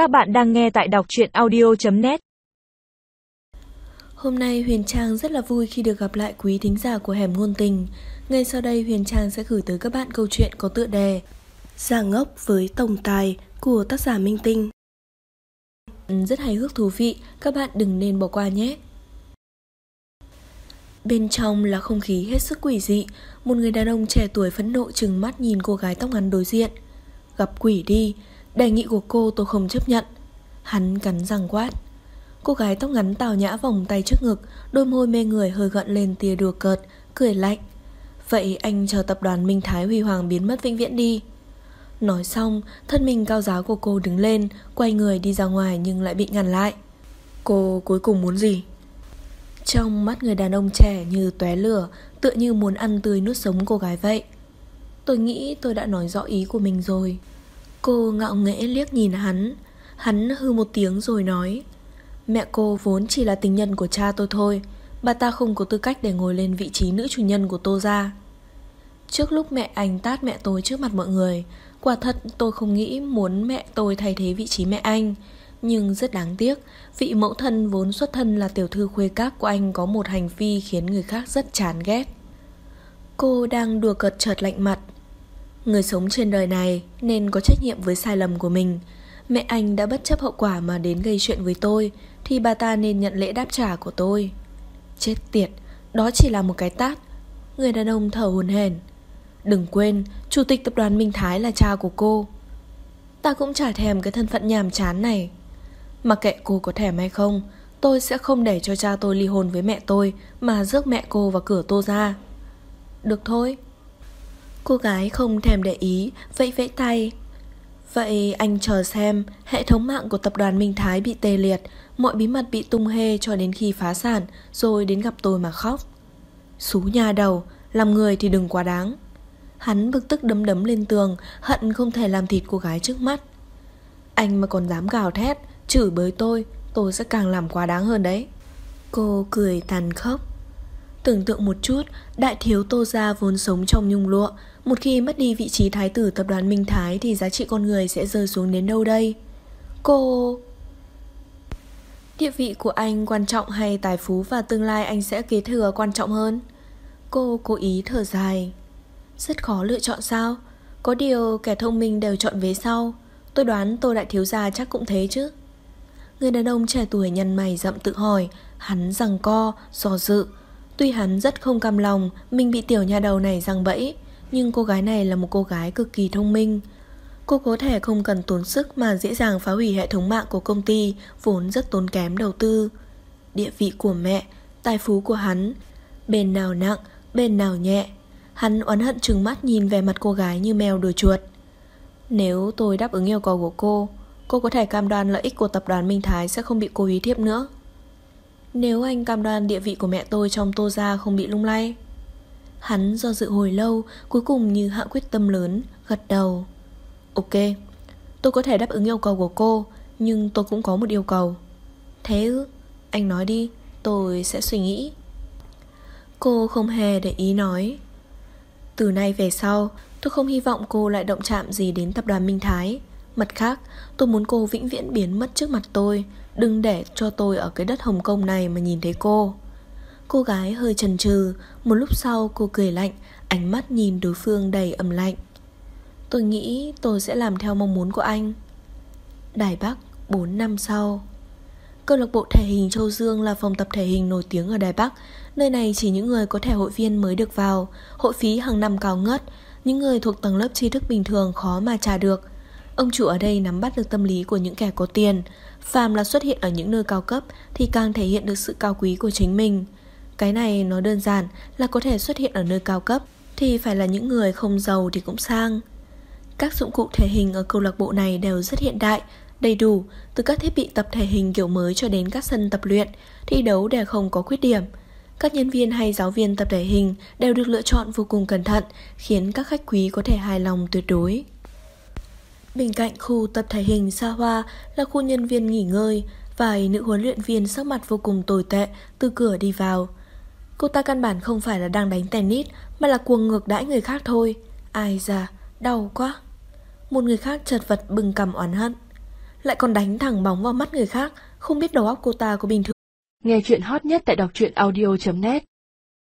Các bạn đang nghe tại đọc truyện audio.net Hôm nay Huyền Trang rất là vui khi được gặp lại quý thính giả của Hẻm Ngôn Tình. Ngay sau đây Huyền Trang sẽ gửi tới các bạn câu chuyện có tựa đề Giả ngốc với tổng tài của tác giả Minh Tinh. Rất hài hước thú vị, các bạn đừng nên bỏ qua nhé. Bên trong là không khí hết sức quỷ dị, một người đàn ông trẻ tuổi phẫn nộ trừng mắt nhìn cô gái tóc ngắn đối diện. Gặp quỷ đi, Đề nghị của cô tôi không chấp nhận. Hắn cắn răng quát. Cô gái tóc ngắn tào nhã vòng tay trước ngực, Đôi môi mê người hơi gợn lên tia đùa cợt, Cười lạnh. Vậy anh chờ tập đoàn Minh Thái Huy Hoàng biến mất vĩnh viễn đi. Nói xong, Thân mình cao giáo của cô đứng lên, Quay người đi ra ngoài nhưng lại bị ngăn lại. Cô cuối cùng muốn gì? Trong mắt người đàn ông trẻ như tóe lửa, Tựa như muốn ăn tươi nuốt sống cô gái vậy. Tôi nghĩ tôi đã nói rõ ý của mình rồi. Cô ngạo nghễ liếc nhìn hắn. Hắn hư một tiếng rồi nói, Mẹ cô vốn chỉ là tình nhân của cha tôi thôi, Bà ta không có tư cách để ngồi lên vị trí nữ chủ nhân của Tô Gia Trước lúc mẹ anh tát mẹ tôi trước mặt mọi người, Quả thật tôi không nghĩ muốn mẹ tôi thay thế vị trí mẹ anh. Nhưng rất đáng tiếc, Vị mẫu thân vốn xuất thân là tiểu thư khuê các của anh Có một hành vi khiến người khác rất chán ghét. Cô đang đùa cợt chợt lạnh mặt Người sống trên đời này nên có trách nhiệm với sai lầm của mình. Mẹ anh đã bất chấp hậu quả mà đến gây chuyện với tôi, thì bà ta nên nhận lễ đáp trả của tôi. Chết tiệt, đó chỉ là một cái tát. Người đàn ông thở hồn hển. Đừng quên, chủ tịch tập đoàn Minh Thái là cha của cô. Ta cũng chả thèm cái thân phận nhàm chán này. Mặc kệ cô có thèm hay không, tôi sẽ không để cho cha tôi ly hôn với mẹ tôi mà rước mẹ cô vào cửa tô ra. Được thôi. Cô gái không thèm để ý, vẫy vẫy tay. Vậy anh chờ xem, hệ thống mạng của tập đoàn Minh Thái bị tê liệt, mọi bí mật bị tung hê cho đến khi phá sản, rồi đến gặp tôi mà khóc. Xú nhà đầu, làm người thì đừng quá đáng. Hắn bực tức đấm đấm lên tường, hận không thể làm thịt cô gái trước mắt. Anh mà còn dám gào thét, chửi bới tôi, tôi sẽ càng làm quá đáng hơn đấy. Cô cười tàn khốc. Tưởng tượng một chút, đại thiếu Tô Gia vốn sống trong nhung lụa, một khi mất đi vị trí thái tử tập đoàn Minh Thái thì giá trị con người sẽ rơi xuống đến đâu đây? Cô... Địa vị của anh quan trọng hay tài phú và tương lai anh sẽ kế thừa quan trọng hơn? Cô cố ý thở dài. Rất khó lựa chọn sao? Có điều kẻ thông minh đều chọn về sau. Tôi đoán Tô Đại Thiếu Gia chắc cũng thế chứ. Người đàn ông trẻ tuổi nhăn mày rậm tự hỏi, hắn rằng co, dò dự, Tuy hắn rất không cam lòng Mình bị tiểu nhà đầu này răng bẫy Nhưng cô gái này là một cô gái cực kỳ thông minh. Cô có thể không cần tốn sức Mà dễ dàng phá hủy hệ thống mạng của công ty Vốn rất tốn kém đầu tư. Địa vị của mẹ Tài phú của hắn Bên nào nặng, bên nào nhẹ. Hắn oán hận trừng mắt nhìn về mặt cô gái như mèo đuổi chuột. Nếu tôi đáp ứng yêu cầu của cô Cô có thể cam đoan lợi ích của tập đoàn Minh Thái Sẽ không bị cô ý thiếp nữa nếu anh cam đoan địa vị của mẹ tôi trong tô gia không bị lung lay. Hắn do dự hồi lâu, Cuối cùng như hạ quyết tâm lớn, Gật đầu. Ok, Tôi có thể đáp ứng yêu cầu của cô, Nhưng tôi cũng có một yêu cầu. Thế ư? Anh nói đi, Tôi sẽ suy nghĩ. Cô không hề để ý nói. Từ nay về sau, Tôi không hy vọng cô lại động chạm gì đến tập đoàn Minh Thái. Mặt khác, Tôi muốn cô vĩnh viễn biến mất trước mặt tôi. Đừng để cho tôi ở cái đất Hồng Kông này mà nhìn thấy cô. Cô gái hơi chần chừ. Một lúc sau, cô cười lạnh, Ánh mắt nhìn đối phương đầy ẩm lạnh. Tôi nghĩ tôi sẽ làm theo mong muốn của anh. Đài Bắc 4 năm sau. Câu lạc bộ thể hình Châu Dương là phòng tập thể hình nổi tiếng ở Đài Bắc. Nơi này chỉ những người có thẻ hội viên mới được vào. Hội phí hàng năm cao ngất. Những người thuộc tầng lớp tri thức bình thường khó mà trả được. Ông chủ ở đây nắm bắt được tâm lý của những kẻ có tiền. Phàm là xuất hiện ở những nơi cao cấp Thì càng thể hiện được sự cao quý của chính mình. Cái này nó đơn giản là có thể xuất hiện ở nơi cao cấp Thì phải là những người không giàu thì cũng sang. Các dụng cụ thể hình ở câu lạc bộ này đều rất hiện đại Đầy đủ Từ các thiết bị tập thể hình kiểu mới cho đến các sân tập luyện Thi đấu đều không có khuyết điểm. Các nhân viên hay giáo viên tập thể hình đều được lựa chọn vô cùng cẩn thận, khiến các khách quý có thể hài lòng tuyệt đối. Bên cạnh khu tập thể hình xa hoa là khu nhân viên nghỉ ngơi, vài nữ huấn luyện viên sắc mặt vô cùng tồi tệ từ cửa đi vào. Cô ta căn bản không phải là đang đánh tennis mà là cuồng ngược đãi người khác thôi. Ai già, đau quá. Một người khác chật vật bừng cầm oán hận. Lại còn đánh thẳng bóng vào mắt người khác Không biết đầu óc cô ta có bình thường Nghe chuyện hot nhất tại đọc truyện audio.net